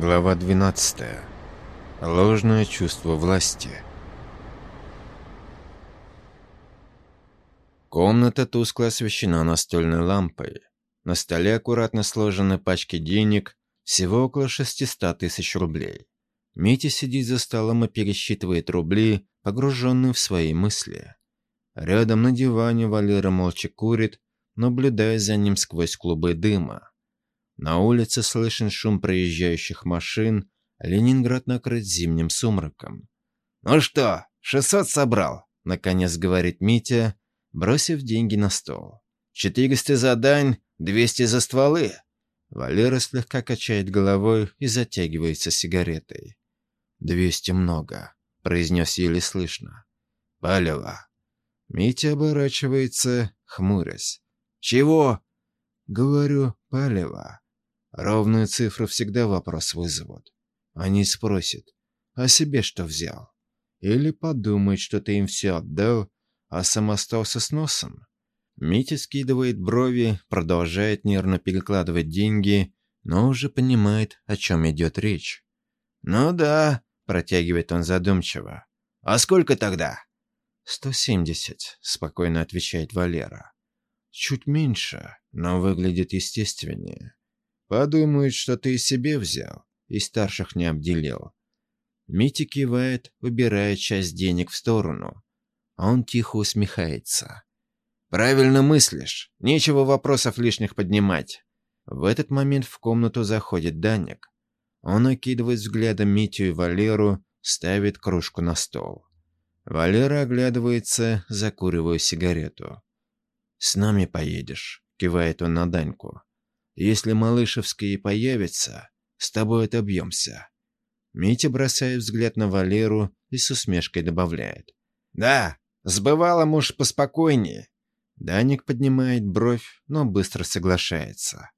Глава 12. Ложное чувство власти. Комната тускло освещена настольной лампой. На столе аккуратно сложены пачки денег, всего около 600 тысяч рублей. Митя сидит за столом и пересчитывает рубли, погруженный в свои мысли. Рядом на диване Валера молча курит, наблюдая за ним сквозь клубы дыма. На улице слышен шум проезжающих машин, Ленинград накрыт зимним сумраком. «Ну что, 600 собрал?» — наконец говорит Митя, бросив деньги на стол. «400 за дань, 200 за стволы». Валера слегка качает головой и затягивается сигаретой. «Двести много», — произнес еле слышно. «Палево». Митя оборачивается, хмурясь. «Чего?» «Говорю, палево». Ровные цифры всегда вопрос вызовут. Они спросят, а себе что взял? Или подумают, что ты им все отдал, а сам остался с носом. Митя скидывает брови, продолжает нервно перекладывать деньги, но уже понимает, о чем идет речь. «Ну да», — протягивает он задумчиво. «А сколько тогда?» «Сто семьдесят», — спокойно отвечает Валера. «Чуть меньше, но выглядит естественнее. Подумают, что ты и себе взял, и старших не обделил». Митя кивает, убирая часть денег в сторону. А он тихо усмехается. «Правильно мыслишь. Нечего вопросов лишних поднимать». В этот момент в комнату заходит Даник. Он окидывает взглядом Митю и Валеру, ставит кружку на стол. Валера оглядывается, закуривая сигарету. «С нами поедешь», — кивает он на Даньку. «Если Малышевские появятся, с тобой отобьемся». Митя бросает взгляд на Валеру и с усмешкой добавляет. «Да, с бывалым уж поспокойнее». Даник поднимает бровь, но быстро соглашается.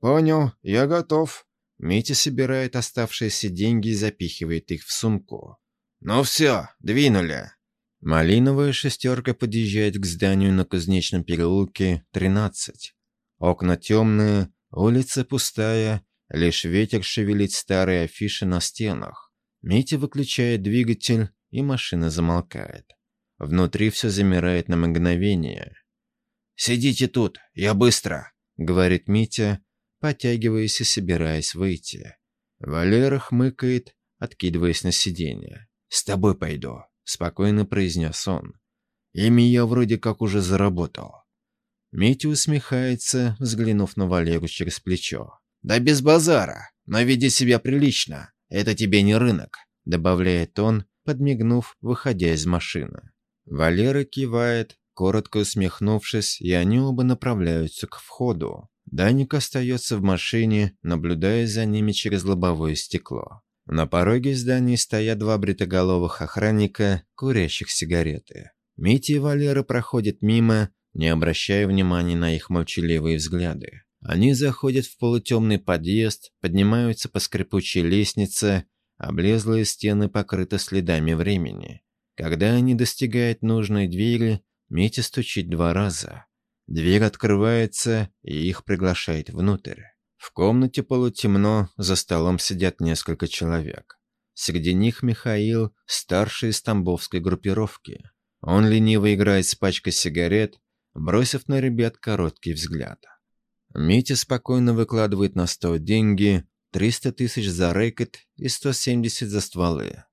«Понял, я готов». Митя собирает оставшиеся деньги и запихивает их в сумку. «Ну все, двинули». Малиновая шестерка подъезжает к зданию на Кузнечном переулке, 13. Окна темные, улица пустая, лишь ветер шевелит старые афиши на стенах. Митя выключает двигатель, и машина замолкает. Внутри все замирает на мгновение. «Сидите тут, я быстро», — говорит Митя, потягиваясь и собираясь выйти. Валера хмыкает, откидываясь на сиденье. «С тобой пойду», — спокойно произнес он. «Ими я вроде как уже заработал». Митя усмехается, взглянув на Валеру через плечо. «Да без базара, но веди себя прилично. Это тебе не рынок», — добавляет он, подмигнув, выходя из машины. Валера кивает, коротко усмехнувшись, и они оба направляются к входу. Даник остается в машине, наблюдая за ними через лобовое стекло. На пороге здания стоят два бритоголовых охранника, курящих сигареты. Митя и Валера проходят мимо, не обращая внимания на их молчаливые взгляды. Они заходят в полутемный подъезд, поднимаются по скрипучей лестнице, облезлые стены покрыты следами времени. Когда они достигают нужной двери, Митя стучит два раза. Дверь открывается, и их приглашает внутрь. В комнате полутемно, за столом сидят несколько человек. Среди них Михаил, старший из тамбовской группировки. Он лениво играет с пачкой сигарет, бросив на ребят короткий взгляд. Митя спокойно выкладывает на стол деньги, 300 тысяч за рэкет и 170 за стволы.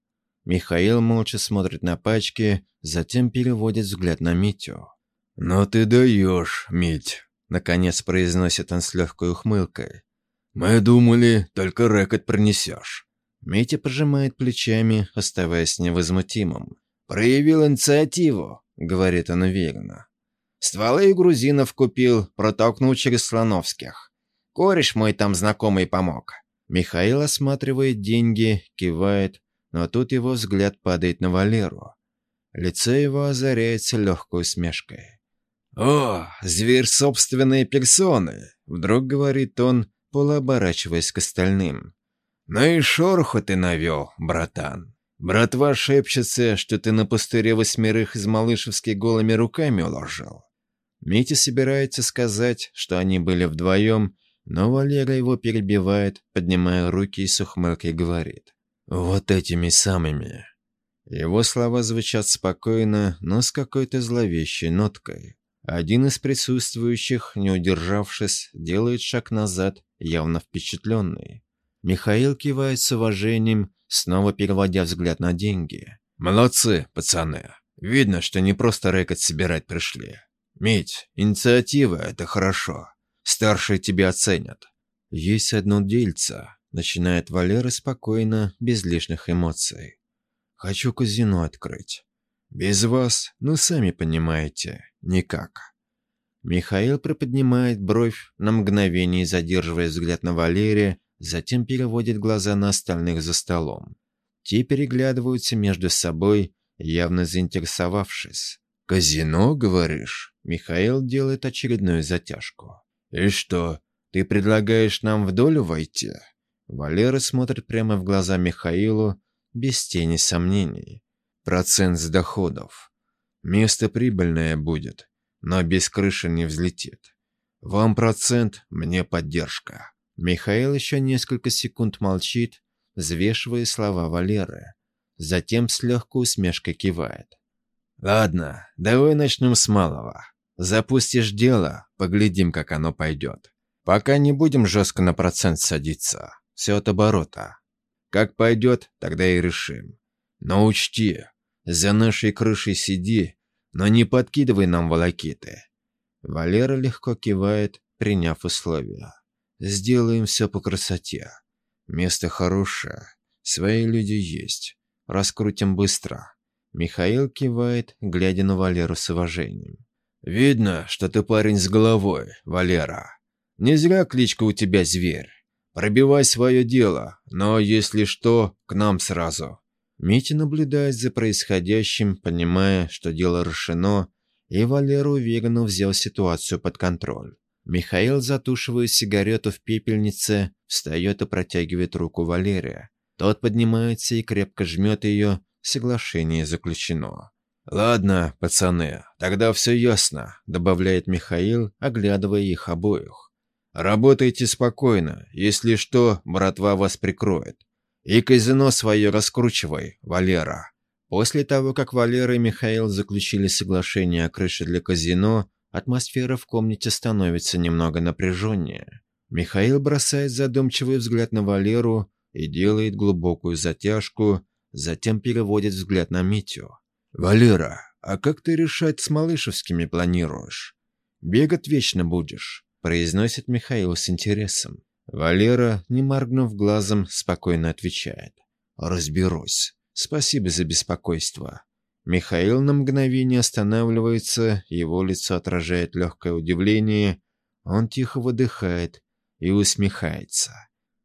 Михаил молча смотрит на пачки, затем переводит взгляд на Митю. «Ну ты даешь, Мить!» Наконец произносит он с легкой ухмылкой. «Мы думали, только рэкет принесешь». Митя пожимает плечами, оставаясь невозмутимым. «Проявил инициативу», — говорит он уверенно. «Стволы и грузинов купил, протолкнул через Слоновских. Кореш мой там знакомый помог». Михаил осматривает деньги, кивает, но тут его взгляд падает на Валеру. Лицо его озаряется легкой усмешкой. «О, зверь собственной персоны!» — вдруг говорит он, полуоборачиваясь к остальным. «Ну и шороху ты навел, братан. Братва шепчется, что ты на пустыре восьмерых из Малышевских голыми руками уложил». Митя собирается сказать, что они были вдвоем, Но Валера его перебивает, поднимая руки и с ухмылкой говорит. «Вот этими самыми». Его слова звучат спокойно, но с какой-то зловещей ноткой. Один из присутствующих, не удержавшись, делает шаг назад, явно впечатленный. Михаил кивает с уважением, снова переводя взгляд на деньги. «Молодцы, пацаны. Видно, что не просто рэкет собирать пришли. Медь, инициатива — это хорошо. Старшие тебя оценят. Есть одно дельце, начинает Валера спокойно, без лишних эмоций. Хочу казино открыть. Без вас, ну сами понимаете, никак. Михаил приподнимает бровь, на мгновение задерживая взгляд на Валерия, затем переводит глаза на остальных за столом. Те переглядываются между собой, явно заинтересовавшись. «Казино, говоришь?» Михаил делает очередную затяжку. «И что, ты предлагаешь нам в долю войти?» Валера смотрит прямо в глаза Михаилу, без тени сомнений. «Процент с доходов. Место прибыльное будет, но без крыши не взлетит. Вам процент, мне поддержка». Михаил еще несколько секунд молчит, взвешивая слова Валеры. Затем с легкой усмешкой кивает. «Ладно, давай начнем с малого. Запустишь дело, поглядим, как оно пойдет. Пока не будем жестко на процент садиться. Все от оборота. Как пойдет, тогда и решим. Но учти, за нашей крышей сиди, но не подкидывай нам волокиты». Валера легко кивает, приняв условия. «Сделаем все по красоте. Место хорошее, свои люди есть. Раскрутим быстро». Михаил кивает, глядя на Валеру с уважением. «Видно, что ты парень с головой, Валера. Не зря кличка у тебя «Зверь». Пробивай свое дело, но если что, к нам сразу». Митя наблюдает за происходящим, понимая, что дело решено, и Валера уверенно взял ситуацию под контроль. Михаил затушивает сигарету в пепельнице, встает и протягивает руку Валерия. Тот поднимается и крепко жмет ее, соглашение заключено. «Ладно, пацаны, тогда все ясно», — добавляет Михаил, оглядывая их обоих. «Работайте спокойно. Если что, братва вас прикроет. И казино свое раскручивай, Валера». После того, как Валера и Михаил заключили соглашение о крыше для казино, атмосфера в комнате становится немного напряженнее. Михаил бросает задумчивый взгляд на Валеру и делает глубокую затяжку, затем переводит взгляд на Митю. «Валера, а как ты решать с Малышевскими планируешь? Бегать вечно будешь?» произносит Михаил с интересом. Валера, не моргнув глазом, спокойно отвечает. «Разберусь. Спасибо за беспокойство». Михаил на мгновение останавливается, его лицо отражает легкое удивление. Он тихо выдыхает и усмехается.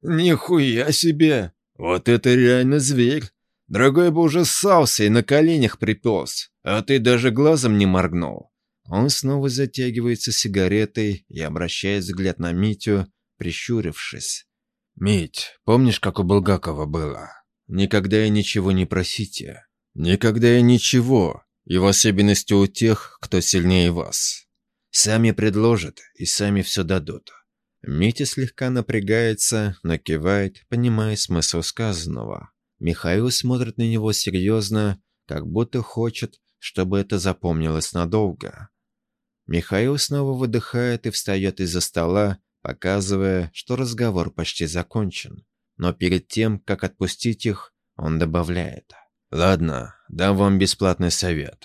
«Нихуя себе! Вот это реально зверь! Другой бы уже ссался и на коленях приполз, а ты даже глазом не моргнул. Он снова затягивается сигаретой и обращает взгляд на Митю, прищурившись. «Мить, помнишь, как у Булгакова было? Никогда и ничего не просите. Никогда и ничего, и в особенности у тех, кто сильнее вас. Сами предложат и сами все дадут». Митя слегка напрягается, но кивает, понимая смысл сказанного. Михаил смотрит на него серьезно, как будто хочет, чтобы это запомнилось надолго. Михаил снова выдыхает и встает из-за стола, показывая, что разговор почти закончен. Но перед тем, как отпустить их, он добавляет. «Ладно, дам вам бесплатный совет.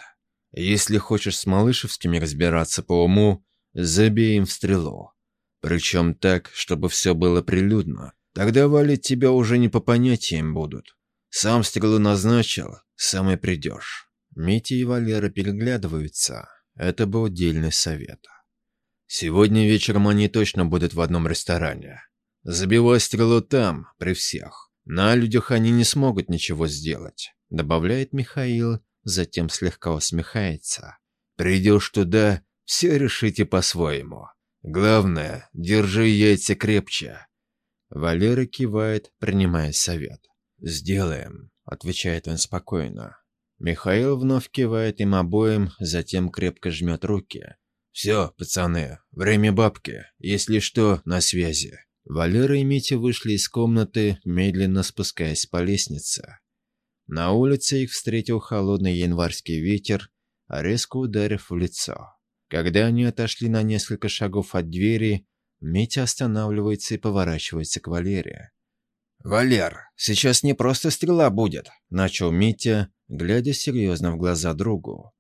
Если хочешь с Малышевскими разбираться по уму, забей им в стрелу. Причем так, чтобы все было прилюдно. Тогда валить тебя уже не по понятиям будут. Сам стрелу назначил, сам и придешь. Митя и Валера переглядываются. Это был дельный совет. Сегодня вечером они точно будут в одном ресторане. Забивай стрелу там, при всех. На людях они не смогут ничего сделать, добавляет Михаил, затем слегка усмехается. Придешь туда, все решите по-своему. Главное, держи яйца крепче. Валера кивает, принимая совет. «Сделаем», — отвечает он спокойно. Михаил вновь кивает им обоим, затем крепко жмет руки. «Все, пацаны, время бабки. Если что, на связи». Валера и Митя вышли из комнаты, медленно спускаясь по лестнице. На улице их встретил холодный январский ветер, резко ударив в лицо. Когда они отошли на несколько шагов от двери, Митя останавливается и поворачивается к Валере. «Валер, сейчас не просто стрела будет», — начал Митя, глядя серьезно в глаза другу.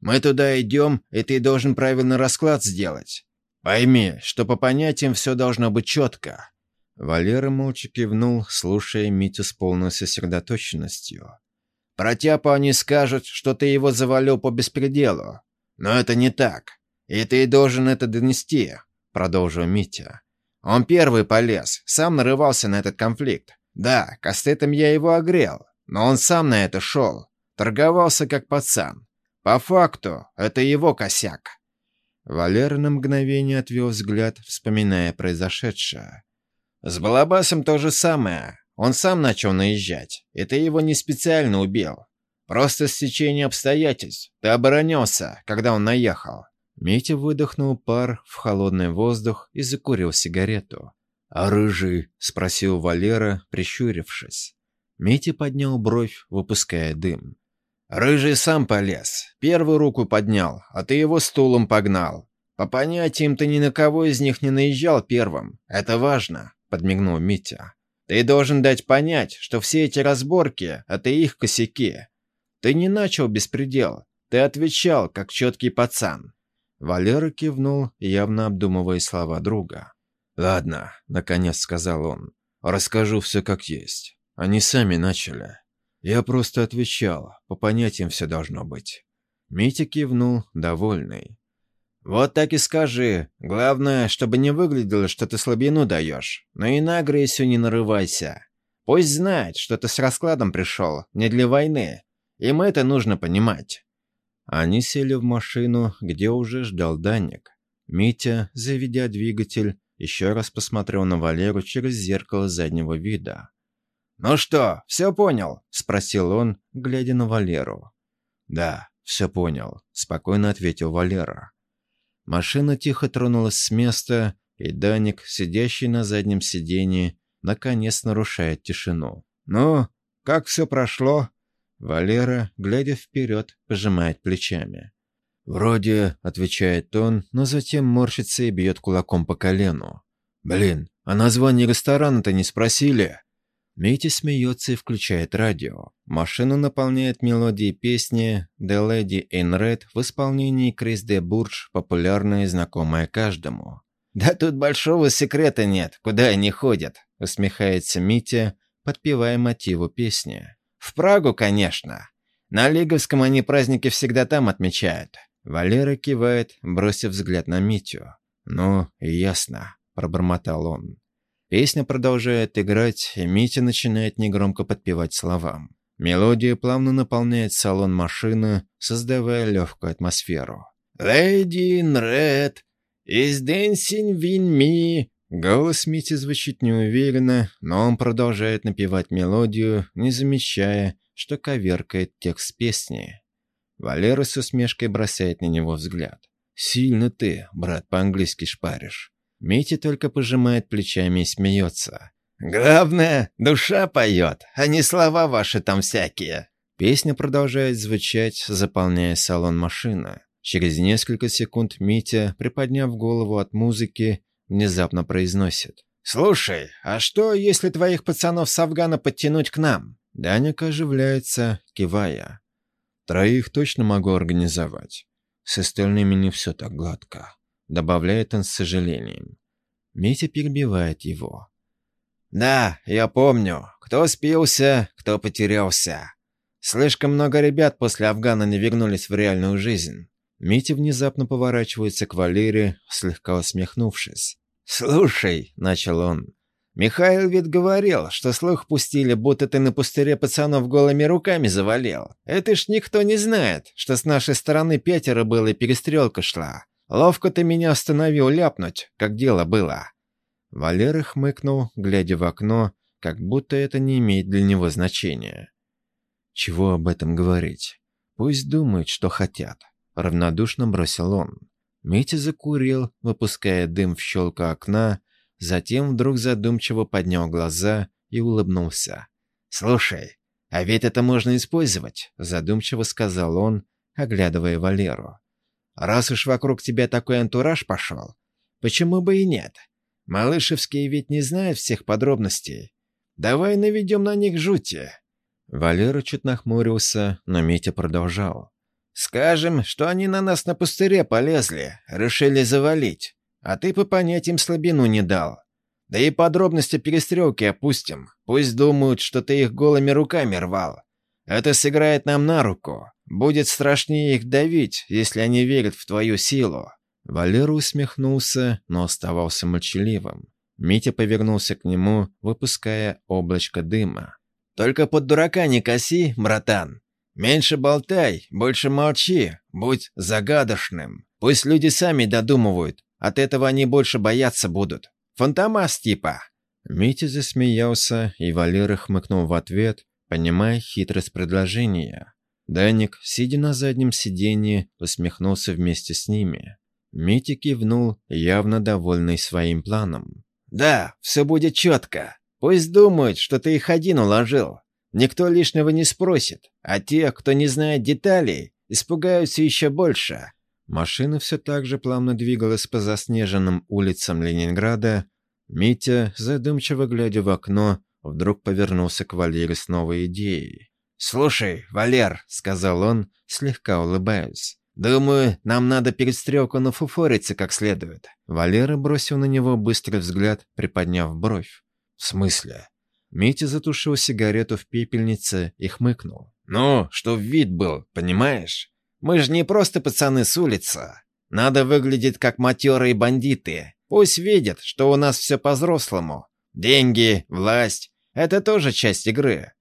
«Мы туда идем, и ты должен правильный расклад сделать. Пойми, что по понятиям все должно быть четко». Валера молча кивнул, слушая Митю с полной сосредоточенностью. «Про тяпу они скажут, что ты его завалил по беспределу. Но это не так. И ты должен это донести», — продолжил Митя. «Он первый полез, сам нарывался на этот конфликт. Да, кастетом я его огрел, но он сам на это шел. Торговался как пацан. По факту, это его косяк. Валера на мгновение отвел взгляд, вспоминая произошедшее. «С Балабасом то же самое. Он сам начал наезжать, и ты его не специально убил. Просто стечение обстоятельств. Ты оборонялся, когда он наехал». Митя выдохнул пар в холодный воздух и закурил сигарету. «А рыжий?» — спросил Валера, прищурившись. Митя поднял бровь, выпуская дым. «Рыжий сам полез. Первую руку поднял, а ты его стулом погнал. По понятиям ты ни на кого из них не наезжал первым. Это важно», — подмигнул Митя. «Ты должен дать понять, что все эти разборки — это их косяки. Ты не начал беспредел. Ты отвечал, как четкий пацан». Валера кивнул, явно обдумывая слова друга. «Ладно», — наконец сказал он. «Расскажу все как есть. Они сами начали. Я просто отвечал, по понятиям все должно быть. Митя кивнул, довольный. «Вот так и скажи. Главное, чтобы не выглядело, что ты слабину даешь. Но и на агрессию не нарывайся. Пусть знает, что ты с раскладом пришел, не для войны. Им это нужно понимать». Они сели в машину, где уже ждал Даник. Митя, заведя двигатель, еще раз посмотрел на Валеру через зеркало заднего вида. «Ну что, все понял?» – спросил он, глядя на Валеру. «Да, все понял», – спокойно ответил Валера. Машина тихо тронулась с места, и Даник, сидящий на заднем сиденье, наконец нарушает тишину. «Ну, как все прошло?» Валера, глядя вперед, пожимает плечами. «Вроде», — отвечает он, но затем морщится и бьет кулаком по колену. «Блин, а название ресторана-то не спросили?» Митя смеется и включает радио. Машину наполняет мелодии песни «The Lady in Red» в исполнении Крис де Бурдж, популярная и знакомая каждому. «Да тут большого секрета нет, куда они ходят», — усмехается Митя, подпевая мотиву песни. «В Прагу, конечно. На Лиговском они праздники всегда там отмечают». Валера кивает, бросив взгляд на Митю. «Ну, ясно», — пробормотал он. Песня продолжает играть, и Митя начинает негромко подпевать словам. Мелодия плавно наполняет салон машины, создавая легкую атмосферу. «Lady in red is dancing with me». Голос Мити звучит неуверенно, но он продолжает напевать мелодию, не замечая, что коверкает текст песни. Валера с усмешкой бросает на него взгляд. «Сильно ты, брат, по-английски шпаришь. Митя только пожимает плечами и смеется. «Главное, душа поет, а не слова ваши там всякие». Песня продолжает звучать, заполняя салон машины. Через несколько секунд Митя, приподняв голову от музыки, внезапно произносит. «Слушай, а что, если твоих пацанов с Афгана подтянуть к нам?» Даник оживляется, кивая. «Троих точно могу организовать. С остальными не все так гладко» добавляет он с сожалением. Митя перебивает его. «Да, я помню. Кто спился, кто потерялся. Слишком много ребят после Афгана не вернулись в реальную жизнь». Митя внезапно поворачивается к Валере, слегка усмехнувшись. «Слушай», — начал он, — «Михаил ведь говорил, что слух пустили, будто ты на пустыре пацанов голыми руками завалил. Это ж никто не знает, что с нашей стороны пятеро было и перестрелка шла. Ловко ты меня остановил ляпнуть, как дело было». Валера хмыкнул, глядя в окно, как будто это не имеет для него значения. «Чего об этом говорить? Пусть думают, что хотят», — равнодушно бросил он. Митя закурил, выпуская дым в щелку окна, затем вдруг задумчиво поднял глаза и улыбнулся. «Слушай, а ведь это можно использовать», — задумчиво сказал он, оглядывая Валеру. «Раз уж вокруг тебя такой антураж пошел, почему бы и нет? Малышевские ведь не знают всех подробностей. Давай наведем на них жути». Валера чуть нахмурился, но Митя продолжал. «Скажем, что они на нас на пустыре полезли, решили завалить, а ты по понятиям слабину не дал. Да и подробности перестрелки опустим. Пусть думают, что ты их голыми руками рвал. Это сыграет нам на руку. Будет страшнее их давить, если они верят в твою силу». Валера усмехнулся, но оставался молчаливым. Митя повернулся к нему, выпуская облачко дыма. «Только под дурака не коси, братан. Меньше болтай, больше молчи, будь загадочным. Пусть люди сами додумывают, от этого они больше бояться будут. Фантомас типа». Митя засмеялся, и Валера хмыкнул в ответ, понимая хитрость предложения. Даник, сидя на заднем сиденье, усмехнулся вместе с ними. Митя кивнул, явно довольный своим планом. «Да, все будет четко. Пусть думают, что ты их один уложил. Никто лишнего не спросит, а те, кто не знает деталей, испугаются еще больше». Машина все так же плавно двигалась по заснеженным улицам Ленинграда. Митя, задумчиво глядя в окно, вдруг повернулся к Валере с новой идеей. «Слушай, Валер», — сказал он, слегка улыбаясь, «думаю, нам надо перестрелку нафуфориться как следует». Валера бросил на него быстрый взгляд, приподняв бровь. «В смысле?» Митя затушил сигарету в пепельнице и хмыкнул. «Ну, что вид был, понимаешь? Мы же не просто пацаны с улицы. Надо выглядеть как матерые бандиты. Пусть видят, что у нас все по-взрослому. Деньги, власть — это тоже часть игры».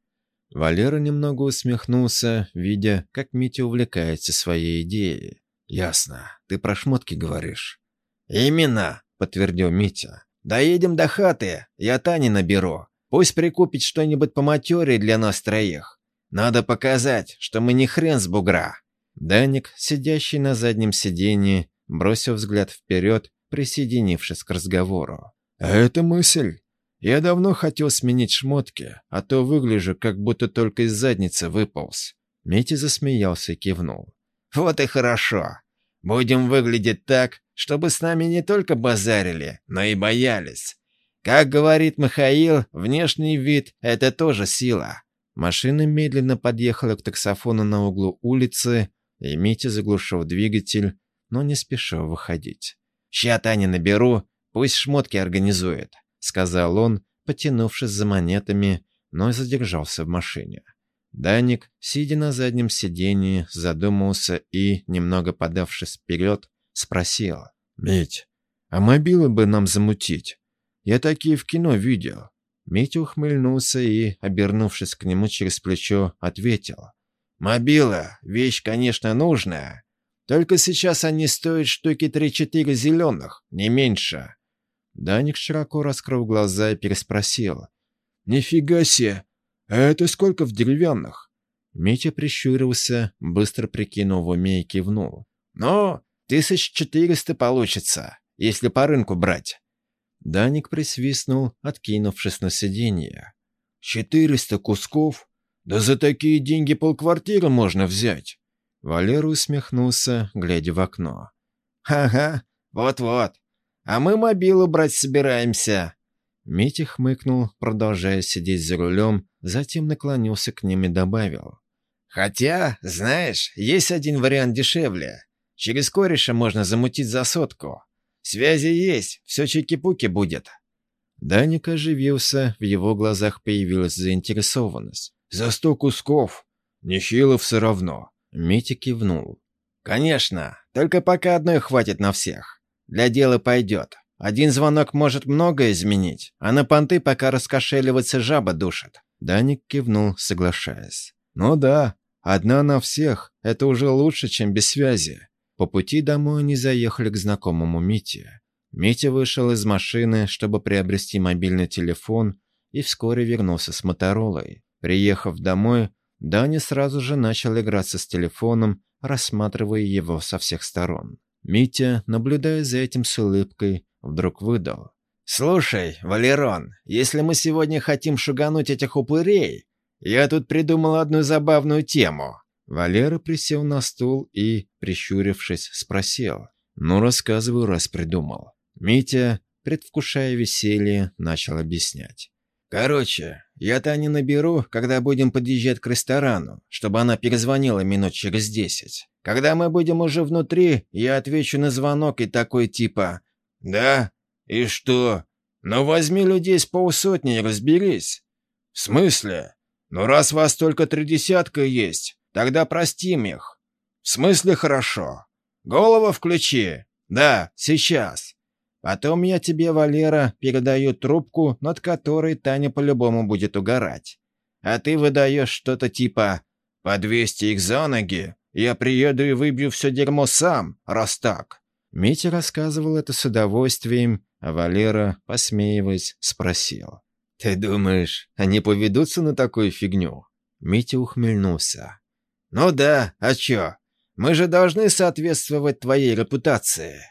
Валера немного усмехнулся, видя, как Митя увлекается своей идеей. «Ясно. Ты про шмотки говоришь?» «Именно», — подтвердил Митя. «Доедем до хаты, я Тани наберу. Пусть прикупит что-нибудь по матере для нас троих. Надо показать, что мы не хрен с бугра». Даник, сидящий на заднем сиденье, бросил взгляд вперед, присоединившись к разговору. «А это мысль. Я давно хотел сменить шмотки, а то выгляжу, как будто только из задницы выполз». Митя засмеялся и кивнул. «Вот и хорошо. Будем выглядеть так, чтобы с нами не только базарили, но и боялись. Как говорит Михаил, внешний вид — это тоже сила». Машина медленно подъехала к таксофону на углу улицы, и Митя заглушил двигатель, но не спешил выходить. «Ща Таня наберу, пусть шмотки организует», — сказал он, потянувшись за монетами, но задержался в машине. Даник, сидя на заднем сиденье, задумался и, немного подавшись вперед, спросил. «Мить, а мобилы бы нам замутить? Я такие в кино видел». Митя ухмыльнулся и, обернувшись к нему через плечо, ответил. Мобила — вещь, конечно, нужная. Только сейчас они стоят штуки три-четыре зеленых, не меньше. Даник широко раскрыл глаза и переспросил. «Нифига себе! А это сколько в деревянных?» Митя прищурился, быстро прикинул в уме и кивнул. «Ну, тысяч четыреста получится, если по рынку брать». Даник присвистнул, откинувшись на сиденье. «Четыреста кусков? Да за такие деньги полквартиры можно взять. Валера усмехнулся, глядя в окно. «Ага, вот-вот. А мы мобилу брать собираемся». Митя хмыкнул, продолжая сидеть за рулем, затем наклонился к ним и добавил. «Хотя, знаешь, есть один вариант дешевле. Через кореша можно замутить за сотку. Связи есть, все чики-пуки будет». Даник оживился, в его глазах появилась заинтересованность. За сто кусков. Нехило все равно. Митя кивнул. Конечно, только пока одной хватит на всех. Для дела пойдет. Один звонок может многое изменить, а на понты пока раскошеливаться жаба душит. Даник кивнул, соглашаясь. Ну да, одна на всех – это уже лучше, чем без связи. По пути домой они заехали к знакомому Мите. Митя вышел из машины, чтобы приобрести мобильный телефон, и вскоре вернулся с Моторолой. Приехав домой, Даня сразу же начал играться с телефоном, рассматривая его со всех сторон. Митя, наблюдая за этим с улыбкой, вдруг выдал. «Слушай, Валерон, если мы сегодня хотим шугануть этих упырей, я тут придумал одну забавную тему». Валера присел на стул и, прищурившись, спросил. «Ну, рассказываю, раз придумал». Митя, предвкушая веселье, начал объяснять. «Короче, я Тане наберу, когда будем подъезжать к ресторану, чтобы она перезвонила минут через десять. Когда мы будем уже внутри, я отвечу на звонок и такой типа «Да? И что? Ну возьми людей с полсотни и разберись». «В смысле? Ну раз вас только три десятка есть, тогда простим их». «В смысле хорошо? Голову включи. Да, сейчас». Потом я тебе, Валера, передаю трубку, над которой Таня по-любому будет угорать. А ты выдаешь что-то типа «По 200 их за ноги, я приеду и выбью все дерьмо сам, раз так». Митя рассказывал это с удовольствием, а Валера, посмеиваясь, спросил. «Ты думаешь, они поведутся на такую фигню?» Митя ухмыльнулся. «Ну да, а чё? Мы же должны соответствовать твоей репутации».